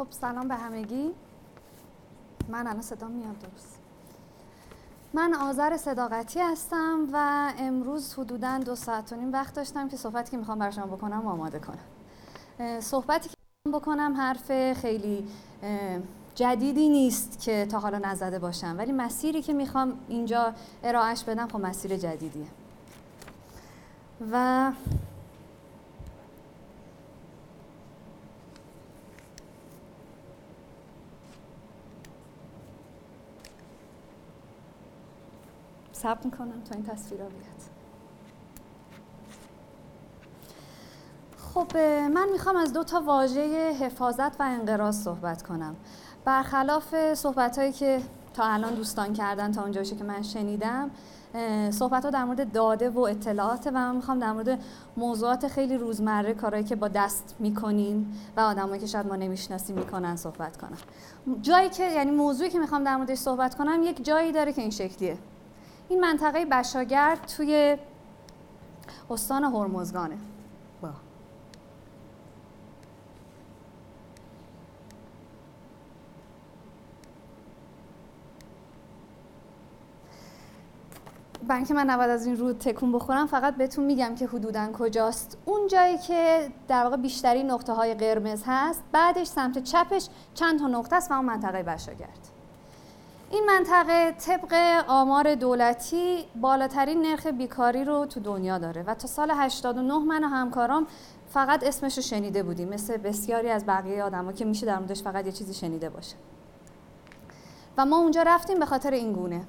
خب سلام به همگی. من الان صدا میاد درست. من آذر صداقتی هستم و امروز حدودا دو ساعت و نیم وقت داشتم که صحبتی که می‌خوام بر شما بکنم آماده کنم. صحبتی که بکنم حرف خیلی جدیدی نیست که تا حالا نزده باشم. ولی مسیری که می‌خوام اینجا ارائهش بدم خب مسیر جدیدیه. و صبر می‌کنم تا این تصویر بیاد. خب من می‌خوام از دو تا واژه حفاظت و انقراض صحبت کنم. برخلاف صحبت هایی که تا الان دوستان کردن تا اونجایی که من شنیدم صحبت ها در مورد داده و اطلاعات و من می‌خوام در مورد موضوعات خیلی روزمره کارهایی که با دست می‌کنیم و آدمایی که شاید ما نمی‌شناسیم می‌کنن صحبت کنم. جایی که یعنی موضوعی که می‌خوام در موردش صحبت کنم یک جایی داره که این شکلیه. این منطقه بشاگرد توی استان هرمزگانه. با. برای من نباید از این رو تکون بخورم فقط بهتون میگم که حدودا کجاست. اون جایی که در واقع بیشتری نقطه های قرمز هست بعدش سمت چپش چند تا نقطه است و اون منطقه بشاگرد. این منطقه طبق آمار دولتی بالاترین نرخ بیکاری رو تو دنیا داره و تا سال 89 من و همکارام فقط اسمش رو شنیده بودیم. مثل بسیاری از بقیه آدما که میشه در موردش فقط یه چیزی شنیده باشه. و ما اونجا رفتیم به خاطر این گونه.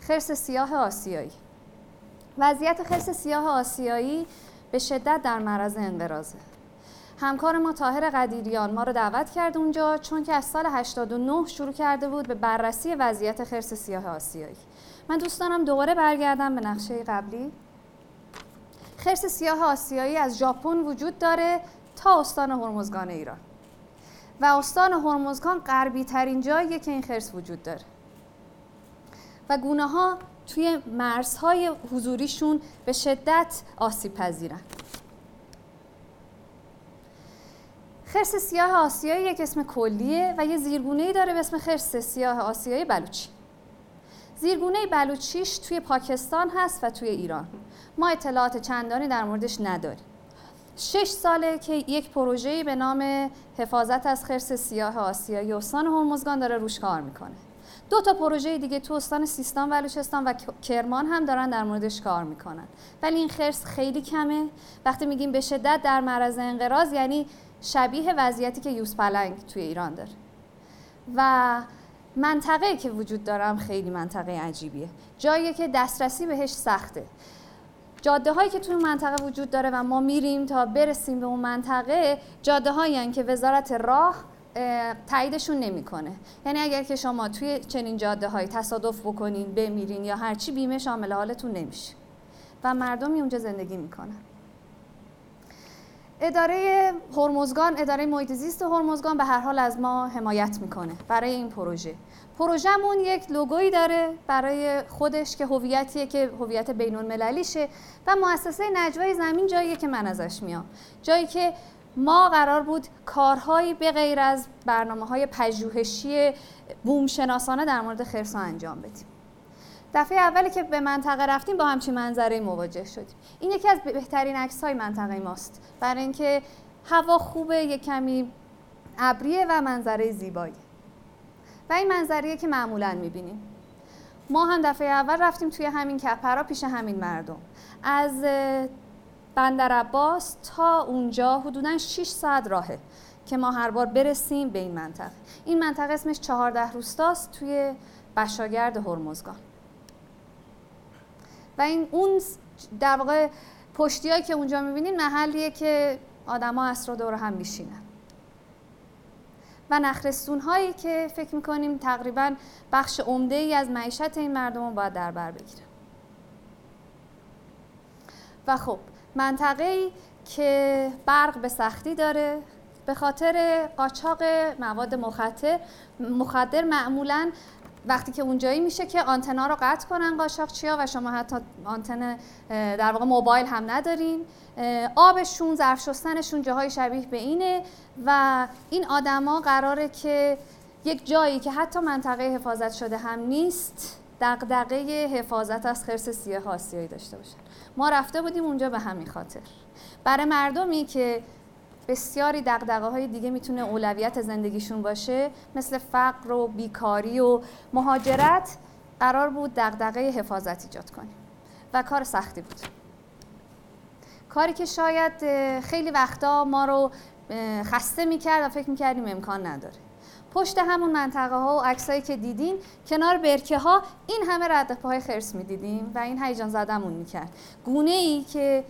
خرس سیاه آسیایی. وضعیت خرس سیاه آسیایی به شدت در معرض انقراضه. همکار ما تاهر قدیریان ما رو دعوت کرد اونجا چون که از سال 89 شروع کرده بود به بررسی وضعیت خرس سیاه آسیایی. من دوست دارم دوباره برگردم به نقشه قبلی. خرس سیاه آسیایی از ژاپن وجود داره تا استان هرمزگان ایران. و استان هرمزگان غربی ترین جاییه که این خرس وجود داره. و گونه ها توی مرزهای حضوریشون به شدت آسیب پذیرن. خرس سیاه آسیایی یک اسم کلیه و یه زیرگونه‌ای داره به اسم خرس سیاه آسیایی بلوچی. زیرگونه بلوچیش توی پاکستان هست و توی ایران. ما اطلاعات چندانی در موردش نداریم. شش ساله که یک پروژه‌ای به نام حفاظت از خرس سیاه آسیایی استان هرمزگان داره روش کار می‌کنه. دو تا پروژه دیگه تو استان سیستان و بلوچستان و کرمان هم دارن در موردش کار می‌کنن. ولی این خرس خیلی کمه. وقتی میگیم به شدت در معرض انقراض یعنی شبیه وضعیتی که یوز پلنگ توی ایران داره. و منطقه که وجود دارم خیلی منطقه عجیبیه. جایی که دسترسی بهش سخته. جاده هایی که توی منطقه وجود داره و ما میریم تا برسیم به اون منطقه جاده هایی که وزارت راه تاییدشون نمی‌کنه. یعنی اگر که شما توی چنین جاده های تصادف بکنین بمیرین یا هرچی بیمه شامل حالتون نمیشه. و مردمی اونجا زندگی می‌کنن. اداره هرمزگان اداره محیط زیست هرمزگان به هر حال از ما حمایت می‌کنه برای این پروژه. پروژهمون یک لوگویی داره برای خودش که هویتیه که هویت بین المللیشه و مؤسسه نجوای زمین جاییه که من ازش میام. جایی که ما قرار بود کارهایی به غیر از برنامه های پژوهشی بوم شناسانه در مورد خرسا انجام بدیم. دفعه اولی که به منطقه رفتیم با همچین منظره مواجه شدیم. این یکی از بهترین عکس های منطقه ماست. برای اینکه هوا خوبه یک کمی ابریه و منظره زیبایی. و این منظریه که معمولا می‌بینیم. ما هم دفعه اول رفتیم توی همین کپرا پیش همین مردم. از بندر عباس تا اونجا حدودا 6 ساعت راهه که ما هر بار برسیم به این منطقه. این منطقه اسمش چهارده روستاست توی بشاگرد هرمزگان. و این اون در واقع که اونجا می‌بینین محلیه که آدما اسرا دور هم میشینن. و نخرستون هایی که فکر می‌کنیم تقریبا بخش عمده ای از معیشت این مردم باید در بر بگیرن. و خب منطقه که برق به سختی داره به خاطر قاچاق مواد مخدر مخدر معمولا وقتی که اونجایی میشه که آنتنا رو قطع کنن قاچاقچیا و شما حتی آنتن در واقع موبایل هم ندارین. آبشون ظرف شستنشون جاهای شبیه به اینه و این آدما قراره که یک جایی که حتی منطقه حفاظت شده هم نیست دغدغه حفاظت از خرس سیاه آسیایی داشته باشن. ما رفته بودیم اونجا به همین خاطر. برای مردمی که بسیاری دقدقه های دیگه می‌تونه اولویت زندگیشون باشه مثل فقر و بیکاری و مهاجرت. قرار بود دقدقه حفاظت ایجاد کنیم و کار سختی بود. کاری که شاید خیلی وقتا ما رو خسته می‌کرد و فکر می‌کردیم امکان نداره. پشت همون منطقه ها و عکسایی که دیدین کنار برکه ها این همه رد خرس می‌دیدیم و این هیجان زدمون می‌کرد. گونه ای که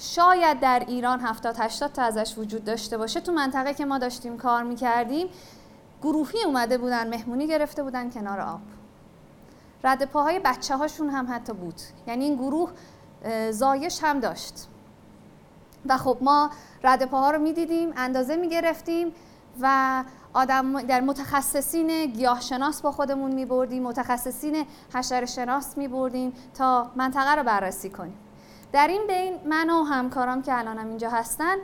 شاید در ایران 70 80 تا ازش وجود داشته باشه. تو منطقه که ما داشتیم کار می‌کردیم گروهی اومده بودن مهمونی گرفته بودن کنار آب. رد پاهای بچه هاشون هم حتی بود. یعنی این گروه زایش هم داشت. و خب ما رد پاها رو می‌دیدیم اندازه می‌گرفتیم و آدم در متخصصین گیاهشناس با خودمون می بردیم متخصصین حشره شناس می بردیم تا منطقه رو بررسی کنیم. در این بین من و همکارام که الانم اینجا هستن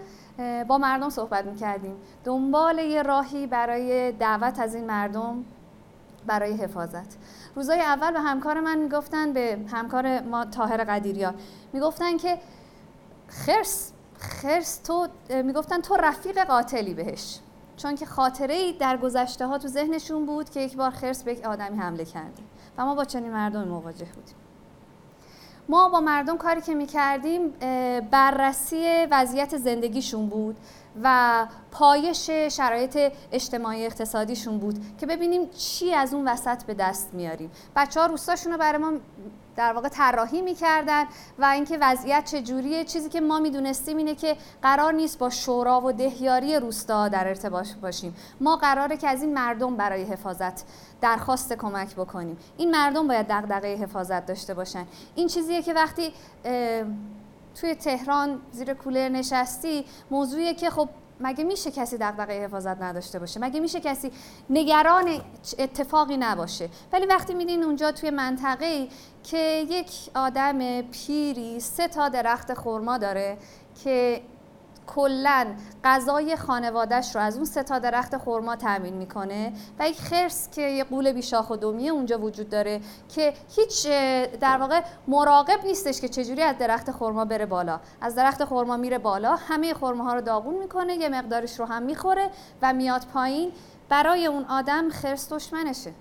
با مردم صحبت می کردیم دنبال یه راهی برای دعوت از این مردم برای حفاظت. روزای اول به همکار من می‌گفتن به همکار ما تاهر قدیریان. می‌گفتن که خرس خرس تو می‌گفتن تو رفیق قاتلی بهش. چون که خاطره ای در گذشته ها تو ذهنشون بود که یک بار خرس به یک آدمی حمله کرده و ما با چنین مردم مواجه بودیم. ما با مردم کاری که می‌کردیم بررسی وضعیت زندگیشون بود و پایش شرایط اجتماعی اقتصادیشون بود که ببینیم چی از اون وسط به دست میاریم. بچه ها روستاشون رو برای ما در واقع طراحی می‌کردن و اینکه وضعیت چجوریه چیزی که ما می‌دونستیم اینه که قرار نیست با شورا و دهیاری روستا در ارتباط باشیم. ما قراره که از این مردم برای حفاظت درخواست کمک بکنیم. این مردم باید دغدغه حفاظت داشته باشن. این چیزیه که وقتی توی تهران زیر کولر نشستی موضوعیه که خب مگه میشه کسی دغدغه حفاظت نداشته باشه؟ مگه میشه کسی نگران اتفاقی نباشه؟ ولی وقتی میدین اونجا توی منطقه که یک آدم پیری سه تا درخت خرما داره که کلا غذای خانوادهش رو از اون سه تا درخت خرما تامین می‌کنه و یک خرس که یه قول بیشاخ و دومیه اونجا وجود داره که هیچ در واقع مراقب نیستش که چجوری از درخت خرما بره بالا. از درخت خرما میره بالا همه خرماها رو داغون می‌کنه یه مقدارش رو هم می‌خوره و میاد پایین. برای اون آدم خرس دشمنشه.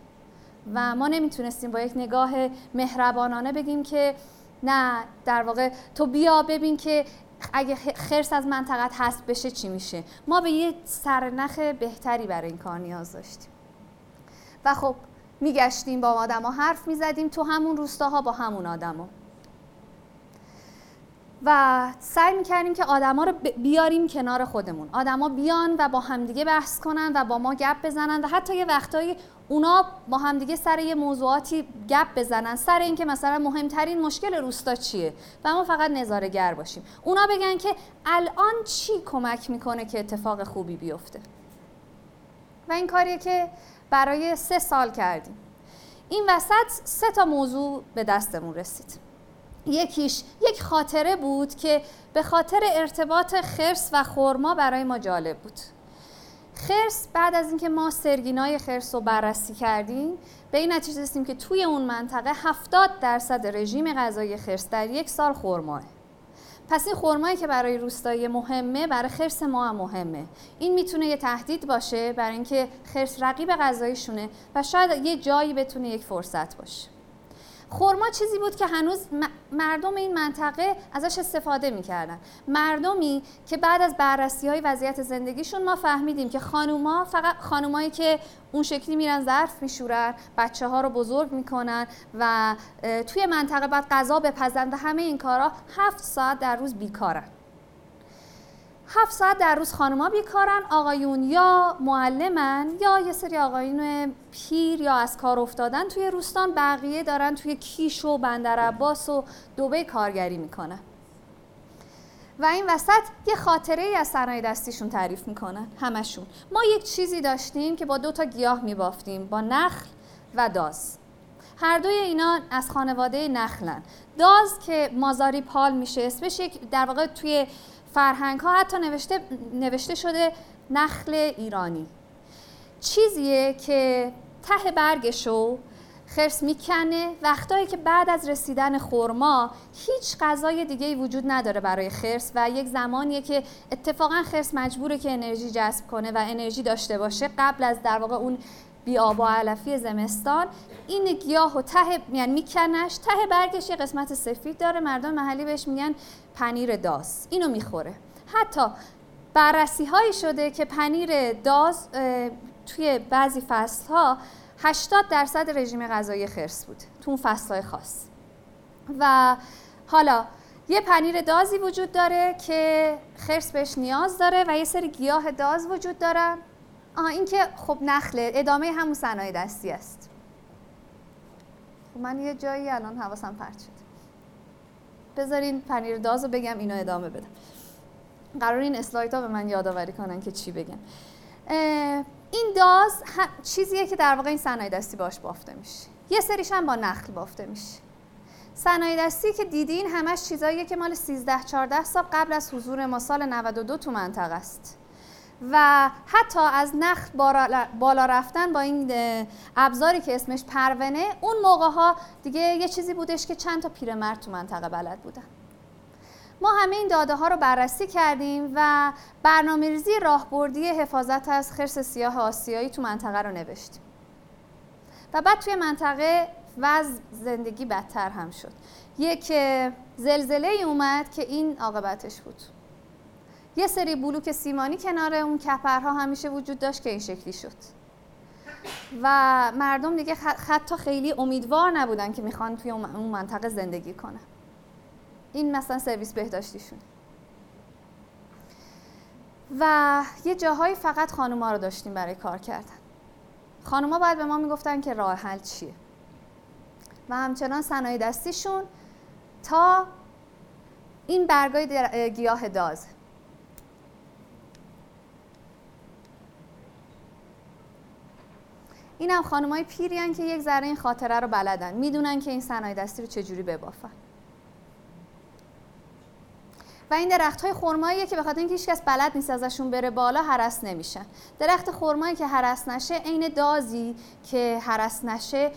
و ما نمی‌تونستیم با یک نگاه مهربانانه بگیم که نه در واقع تو بیا ببین که اگه خرس از منطقت هست بشه چی میشه؟ ما به یه سرنخ بهتری برای این کار نیاز داشتیم. و خب میگشتیم با آدما حرف می‌زدیم تو همون روستاها با همون آدما. و سعی می‌کردیم که آدما رو بیاریم کنار خودمون. آدما بیان و با همدیگه بحث کنن و با ما گپ بزنن و حتی یه وقتایی اونا با همدیگه سر یه موضوعاتی گپ بزنن. سر اینکه مثلا مهمترین مشکل روستا چیه؟ و ما فقط نظارگر باشیم. اونا بگن که الان چی کمک می‌کنه که اتفاق خوبی بیفته؟ و این کاریه که برای سه سال کردیم. این وسط سه تا موضوع به دستمون رسید. یکیش یک خاطره بود که به خاطر ارتباط خرس و خورما برای ما جالب بود. خرس بعد از اینکه ما سرگینای خرس رو بررسی کردیم به این نتیجه رسیدیم که توی اون منطقه 70 درصد رژیم غذایی خرس در یک سال خرماه. پس این خرمایی که برای روستایی مهمه برای خرس ما هم مهمه. این می‌تونه یه تهدید باشه برای اینکه خرس رقیب غذاییشونه و شاید یه جایی بتونه یک فرصت باشه. خورما چیزی بود که هنوز مردم این منطقه ازش استفاده می‌کردن. مردمی که بعد از بررسی های وضعیت زندگیشون ما فهمیدیم که خانوما فقط خانومایی که اون شکلی میرن ظرف میشورن بچه ها رو بزرگ می‌کنن و توی منطقه بعد غذا بپزن و همه این کارا هفت ساعت در روز بیکارن. هفت ساعت در روز خانوما بیکارن. آقایون یا معلمن یا یه سری آقایون پیر یا از کار افتادن توی روستان. بقیه دارن توی کیش و بندر عباس و دوبه کارگری می‌کنن. و این وسط یه خاطره ای از صنایع دستیشون تعریف می‌کنن همشون. ما یک چیزی داشتیم که با دو تا گیاه میبافتیم. با نخل و داز. هر دوی اینا از خانواده نخلن. داز که مازاری پال میشه اسمش در واقع توی فرهنگ ها حتی نوشته, نوشته شده نخل ایرانی. چیزیه که ته برگشو خرس می‌کنه وقتایی که بعد از رسیدن خورما هیچ غذای دیگه وجود نداره برای خرس و یک زمانیه که اتفاقا خرس مجبوره که انرژی جذب کنه و انرژی داشته باشه. قبل از در واقع اون بی آب و علفی زمستان این گیاه و ته یعنی میکنش ته برگش یه قسمت سفید داره مردم محلی بهش میگن پنیر داس. اینو می‌خوره. حتی بررسی هایی شده که پنیر داز توی بعضی فصل ها 80 درصد رژیم غذایی خرس بود تو اون فصل های خاص. و حالا یه پنیر دازی وجود داره که خرس بهش نیاز داره و یه سری گیاه داز وجود دارن. آها این که خب نخله ادامه همون صنایع دستی است. خب من یه جایی الان حواسم پرت شد. بذارین پنیر داز رو بگم اینو ادامه بدم. قرار این اسلایت ها به من یادآوری کنن که چی بگم. این داز چیزیه که در واقع این صنایع دستی باش بافته میشه. یه سریش هم با نخل بافته میشه. صنایع دستی که دیدین همش چیزاییه که مال 13 14 سال قبل از حضور ما سال 92 تو منطقه است. و حتی از نخل بالا رفتن با این ابزاری که اسمش پرونه اون موقع ها دیگه یه چیزی بودش که چند تا پیرمرد تو منطقه بلد بودن. ما همه این داده ها رو بررسی کردیم و برنامه ریزی راهبردی حفاظت از خرس سیاه آسیایی تو منطقه رو نوشتیم. و بعد توی منطقه وضع زندگی بدتر هم شد. یک زلزله ای اومد که این عاقبتش بود. یه سری بلوک سیمانی کنار اون کپرها همیشه وجود داشت که این شکلی شد. و مردم دیگه حتی خیلی امیدوار نبودن که می‌خوان توی اون منطقه زندگی کنن. این مثلا سرویس بهداشتیشون. و یه جاهایی فقط خانوما رو داشتیم برای کار کردن. خانوما باید به ما می‌گفتن که راه حل چیه؟ و همچنان صنایع دستیشون تا این برگای گیاه داز. این هم خانمای پیری که یک ذره این خاطره رو بلدن. می‌دونن که این صنایع دستی رو چجوری ببافن. و این درخت های خرماییه که به خاطر اینکه هیچکس بلد نیست ازشون بره بالا هرس نمیشن. درخت خرمایی که هرس نشه عین دازی که هرس نشه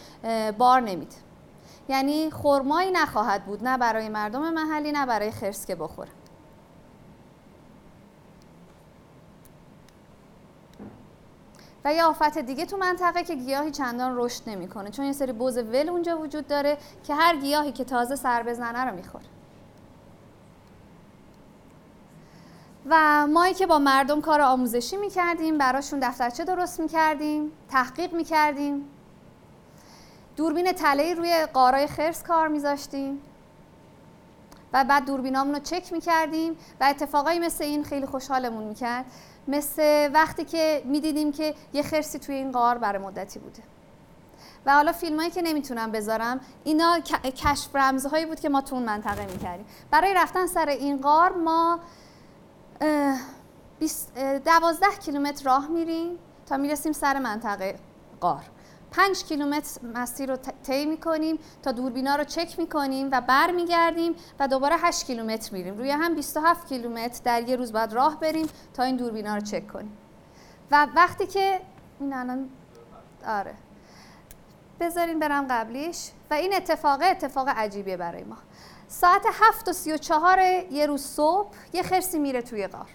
بار نمیده. یعنی خرمایی نخواهد بود نه برای مردم محلی نه برای خرس که بخوره. و یه آفت دیگه تو منطقه که گیاهی چندان رشد نمی‌کنه. چون یه سری بوز ول اونجا وجود داره که هر گیاهی که تازه سر بزنه رو می‌خوره. و مایی که با مردم کار آموزشی می‌کردیم براشون دفترچه درست می‌کردیم تحقیق می‌کردیم. دوربین تله روی قارای خرس کار میذاشتیم. و بعد دوربینامون رو چک می‌کردیم و اتفاقایی مثل این خیلی خوشحالمون می‌کرد. مثل وقتی که می‌دیدیم که یه خرسی توی این غار برای مدتی بوده. و حالا فیلمایی که نمی‌تونم بذارم اینا کشف رمزهایی بود که ما تو اون منطقه می‌کردیم. برای رفتن سر این غار ما دوازده کیلومتر راه میریم تا می‌رسیم سر منطقه قار 5 کیلومتر مسیر رو طی می‌کنیم تا دوربینا رو چک می‌کنیم و برمیگردیم و دوباره 8 کیلومتر میریم. روی هم 27 کیلومتر در یه روز باید راه بریم تا این دوربینا رو چک کنیم. و وقتی که این الان آره. بذارین برم قبلیش. و این اتفاق اتفاق عجیبیه برای ما. ساعت 7 و 34 یه روز صبح یه خرسی میره توی غار.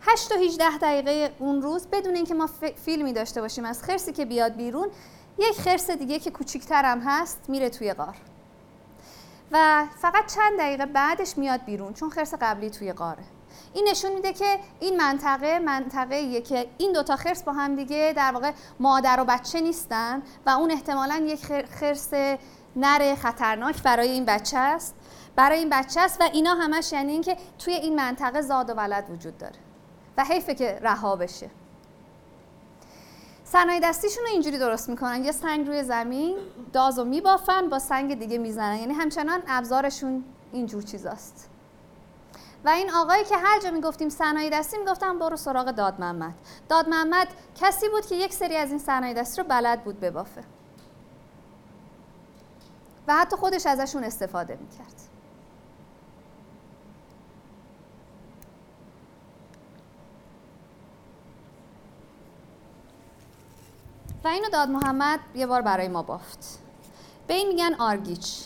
هشت و 18 دقیقه اون روز بدون اینکه ما فیلمی داشته باشیم از خرسی که بیاد بیرون یک خرس دیگه که کوچیکتر هم هست میره توی غار. و فقط چند دقیقه بعدش میاد بیرون چون خرس قبلی توی غاره. این نشون میده که این منطقه منطقه که این دوتا خرس با هم دیگه در واقع مادر و بچه نیستن و اون احتمالا یک خرس نر خطرناک برای این بچه است. برای این بچه است و اینا همش یعنی اینکه توی این منطقه زاد و ولد وجود داره. و حیفه که رها بشه. صنایع دستیشون رو اینجوری درست می‌کنن. یه سنگ روی زمین داز و میبافن با سنگ دیگه می‌زنن. یعنی همچنان ابزارشون اینجور چیزاست. و این آقایی که هر جا می‌گفتیم صنایع دستی می‌گفتن برو سراغ داد محمد. داد محمد کسی بود که یک سری از این صنایع دستی رو بلد بود ببافه. و حتی خودش ازشون استفاده می‌کرد. و اینو داد محمد یه بار برای ما بافت. به این میگن آرگیچ.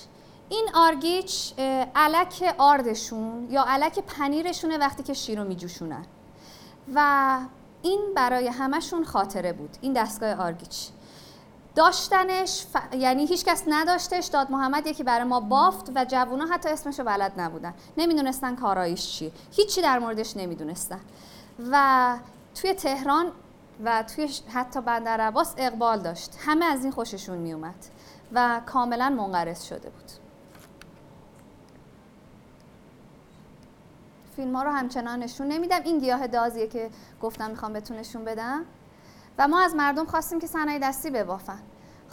این آرگیچ علک آردشون یا علک پنیرشونه وقتی که شیر رو میجوشونن. و این برای همشون خاطره بود این دستگاه آرگیچ. داشتنش ف... یعنی هیچ کس نداشتش داد محمد یکی برای ما بافت و جوونا حتی اسمش رو بلد نبودن. نمی‌دونستن کارایش چیه. هیچی در موردش نمی‌دونستن. و توی تهران و توی حتی بندر عباس اقبال داشت. همه از این خوششون میومد و کاملا منقرض شده بود. فیلم ها رو همچنان نشون نمیدم. این گیاه دازیه که گفتم می‌خوام بهتون نشون بدم. و ما از مردم خواستیم که صنایع دستی ببافن.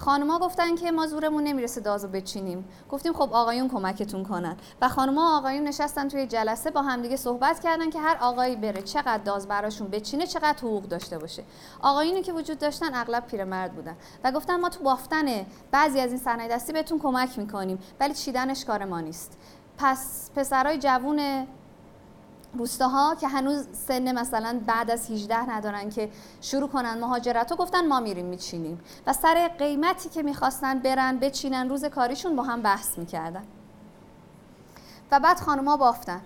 خانوما گفتن که ما زورمون نمی‌رسه دازو بچینیم. گفتیم خب آقایون کمکتون کنن. و خانوما آقایون نشستن توی جلسه با همدیگه صحبت کردن که هر آقایی بره چقدر داز براشون بچینه چقدر حقوق داشته باشه. آقایونی که وجود داشتن اغلب پیرمرد بودن. و گفتن ما تو بافتن بعضی از این صنایع دستی بهتون کمک می‌کنیم ولی چیدنش کار ما نیست. پس پسرای جوون روستاها که هنوز سن مثلا بعد از 18 ندارن که شروع کنن مهاجرت رو گفتن ما میریم میچینیم. و سر قیمتی که می‌خواستن برن بچینن روز کاریشون با هم بحث می‌کردن. و بعد خانوما بافتن.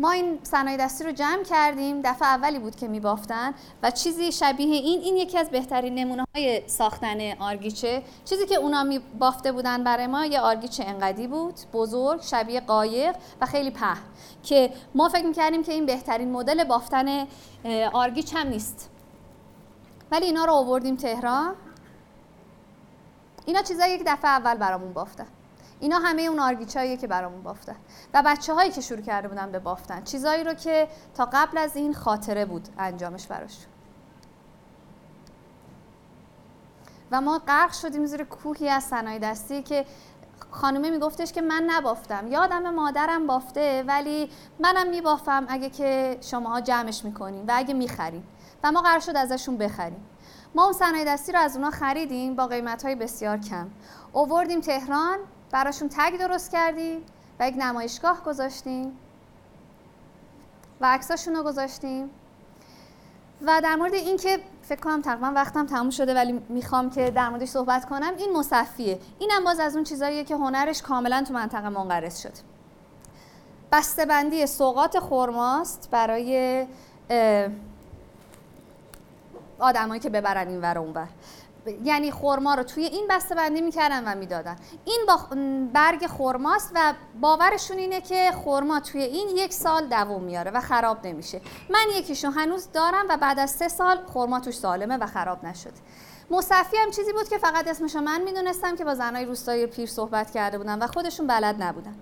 ما این صنایع دستی رو جمع کردیم دفعه اولی بود که میبافتن و چیزی شبیه این این یکی از بهترین نمونه های ساختن آرگیچه. چیزی که اونا میبافته بودن برای ما یه آرگیچه انقدی بود بزرگ شبیه قایق و خیلی په که ما فکر می‌کردیم که این بهترین مدل بافتن آرگیچ هم نیست. ولی اینا رو آوردیم تهران. اینا چیزایی که دفعه اول برامون بافتن. اینا همه اون آرگیچاییه که برامون بافتن. و بچه هایی که شروع کرده بودن به بافتن. چیزایی رو که تا قبل از این خاطره بود انجامش براش. و ما غرق شدیم زیر کوهی از صنایع دستی که خانومه میگفتش که من نبافتم. یادم مادرم بافته ولی منم میبافم اگه که شماها جمعش می‌کنیم و اگه می‌خریم و ما قرار شد ازشون بخریم. ما اون صنایع دستی رو از اونا خریدیم با قیمت های بسیار کم. اووردیم تهران براشون تگ درست کردیم و یک نمایشگاه گذاشتیم و عکساشون رو گذاشتیم. و در مورد این که فکر کنم تقریبا وقتم تموم شده ولی می‌خوام که در موردش صحبت کنم این مصفیه. اینم باز از اون چیزاییه که هنرش کاملا تو منطقه منقرض شد بسته‌بندی سوقات خرماست برای آدمایی که ببرن این ور اونور یعنی خرما رو توی این بسته بندی می‌کردن و می‌دادن. این با برگ خرماست و باورشون اینه که خرما توی این یک سال دووم میاره و خراب نمیشه. من یکیشو هنوز دارم و بعد از سه سال خرما توش سالمه و خراب نشد مصفی هم چیزی بود که فقط اسمشو من می‌دونستم که با زنای روستای پیر صحبت کرده بودن و خودشون بلد نبودن.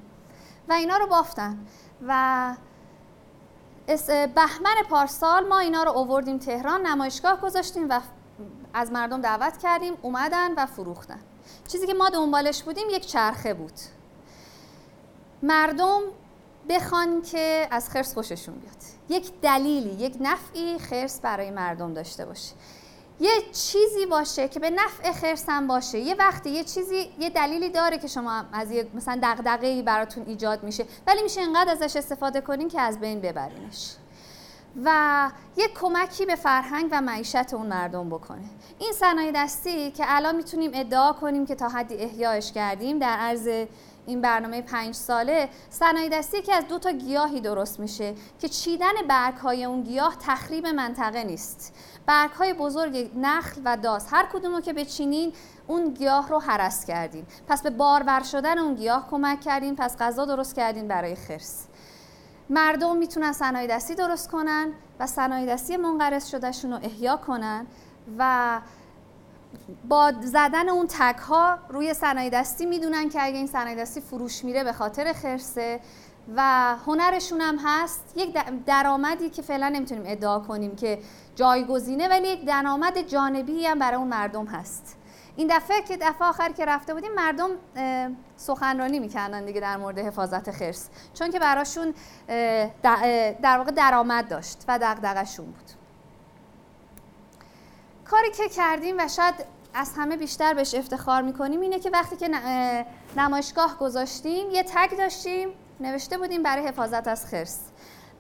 و اینا رو بافتن. و بهمن پارسال ما اینا رو اووردیم تهران نمایشگاه گذاشتیم و از مردم دعوت کردیم اومدن و فروختن. چیزی که ما دنبالش بودیم یک چرخه بود. مردم بخوان که از خرس خوششون بیاد. یک دلیلی یک نفعی خرس برای مردم داشته باشه. یه چیزی باشه که به نفع خرس هم باشه. یه وقتی یه چیزی یه دلیلی داره که شما از یه مثلا دغدغه‌ای براتون ایجاد میشه ولی میشه اینقدر ازش استفاده کنین که از بین ببرینش. و یک کمکی به فرهنگ و معیشت اون مردم بکنه. این صنایع دستی که الان می‌تونیم ادعا کنیم که تا حدی احیایش کردیم در عرض این برنامه پنج ساله صنایع دستی که از دو تا گیاهی درست میشه که چیدن برگ های اون گیاه تخریب منطقه نیست. برگ های بزرگ نخل و داز هر کدوم رو که بچینین اون گیاه رو حرس کردین. پس به بارور شدن اون گیاه کمک کردین پس غذا درست کردین برای خرس. مردم می‌تونن صنایع دستی درست کنن و صنایع دستی منقرض شدهشون رو احیا کنن و با زدن اون تک ها روی صنایع دستی می‌دونن که اگه این صنایع دستی فروش میره به خاطر خرسه و هنرشون هم هست. یک درآمدی که فعلا نمی‌تونیم ادعا کنیم که جایگزینه ولی یک درآمد جانبی هم برای اون مردم هست. این دفعه که دفعه آخر که رفته بودیم مردم سخنرانی می‌کردن دیگه در مورد حفاظت خرس. چون که براشون در واقع درآمد داشت و دغدغه‌شون بود. کاری که کردیم و شاید از همه بیشتر بهش افتخار می‌کنیم اینه که وقتی که نمایشگاه گذاشتیم یه تگ داشتیم نوشته بودیم برای حفاظت از خرس.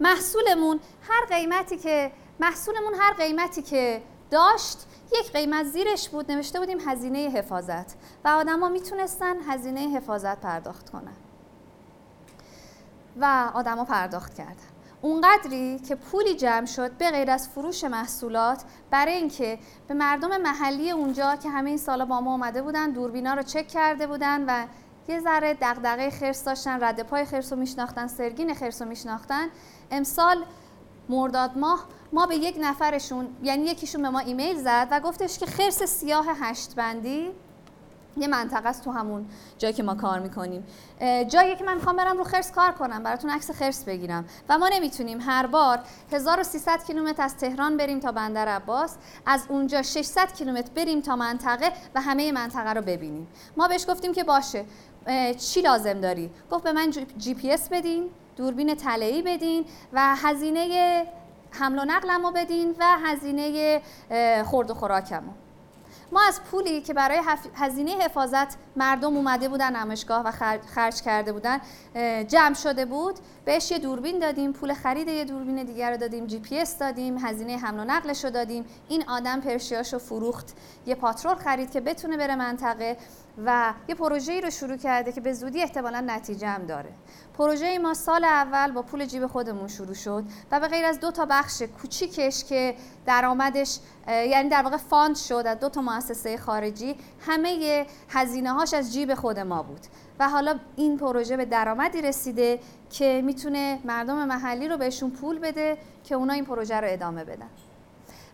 محصولمون هر قیمتی که محصولمون هر قیمتی که داشت یک قیمت زیرش بود. نوشته بودیم هزینه حفاظت. و آدما می‌تونستن هزینه حفاظت پرداخت کنن. و آدما پرداخت کردن. اونقدری که پولی جمع شد به غیر از فروش محصولات برای اینکه به مردم محلی اونجا که همه این سالا با ما اومده بودن دوربینا رو چک کرده بودن و یه ذره دغدغه خرس داشتن رد پای خرس رو میشناختن سرگین خرس رو میشناختن امسال مرداد ماه ما به یک نفرشون یعنی یکیشون به ما ایمیل زد و گفتش که خرس سیاه هشت بندی. یه منطقه است تو همون جایی که ما کار می‌کنیم. جایی که من می‌خوام برم رو خرس کار کنم براتون عکس خرس بگیرم. و ما نمی‌تونیم هر بار 1300 کیلومتر از تهران بریم تا بندر عباس از اونجا 600 کیلومتر بریم تا منطقه و همه منطقه رو ببینیم. ما بهش گفتیم که باشه. چی لازم داری؟ گفت به من جی پی اس بدین دوربین طلایی بدین و هزینه حمل و نقلمو بدین و هزینه خورد و خوراکمو. ما از پولی که برای هزینه حفاظت مردم اومده بودن نمایشگاه و خرج کرده بودن جمع شده بود. بهش یه دوربین دادیم پول خرید یه دوربین دیگر رو دادیم جی پی اس دادیم هزینه حمل و نقلش رو دادیم. این آدم پرشیاش رو فروخت. یه پاترول خرید که بتونه بره منطقه و یه پروژه‌ای رو شروع کرده که به زودی احتمالا نتیجه هم داره. پروژه ما سال اول با پول جیب خودمون شروع شد و به غیر از دو تا بخش کوچیکش که درآمدش یعنی در واقع فاند شد از دو تا مؤسسه خارجی همه هزینه هاش از جیب خود ما بود. و حالا این پروژه به درآمدی رسیده که می‌تونه مردم محلی رو بهشون پول بده که اونا این پروژه رو ادامه بدن.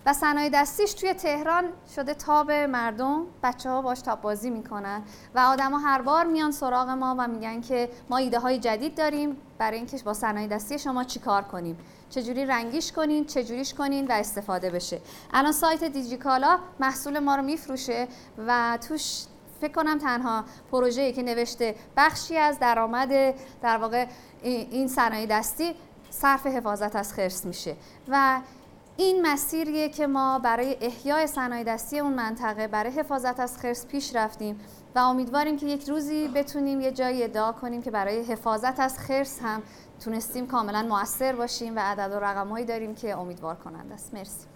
و صنایع دستیش توی تهران شده تاب مردم بچه ها باش تاب بازی می‌کنن و آدما هر بار میان سراغ ما و میگن که ما ایده های جدید داریم برای اینکه با صنایع دستی شما چیکار کنیم؟ چجوری رنگیش کنین چجوریش کنین و استفاده بشه؟ الان سایت دیجیکالا محصول ما رو میفروشه و توش فکر کنم تنها پروژه‌ای که نوشته بخشی از درآمد در واقع این صنایع دستی صرف حفاظت از خرس میشه. و این مسیریه که ما برای احیای صنایع دستی اون منطقه برای حفاظت از خرس پیش رفتیم و امیدواریم که یک روزی بتونیم یه جایی ادعا کنیم که برای حفاظت از خرس هم تونستیم کاملا موثر باشیم و عدد و رقمهایی داریم که امیدوار کننده است. مرسی.